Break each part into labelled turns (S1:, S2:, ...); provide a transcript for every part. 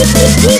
S1: Woo-hoo-hoo!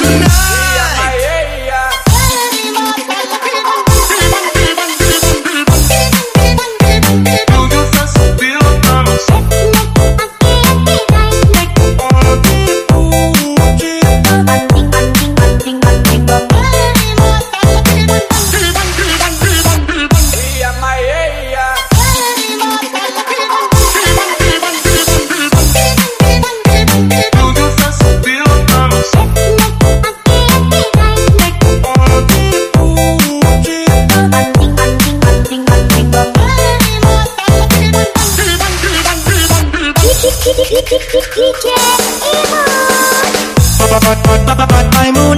S1: Tonight. DJ Emo.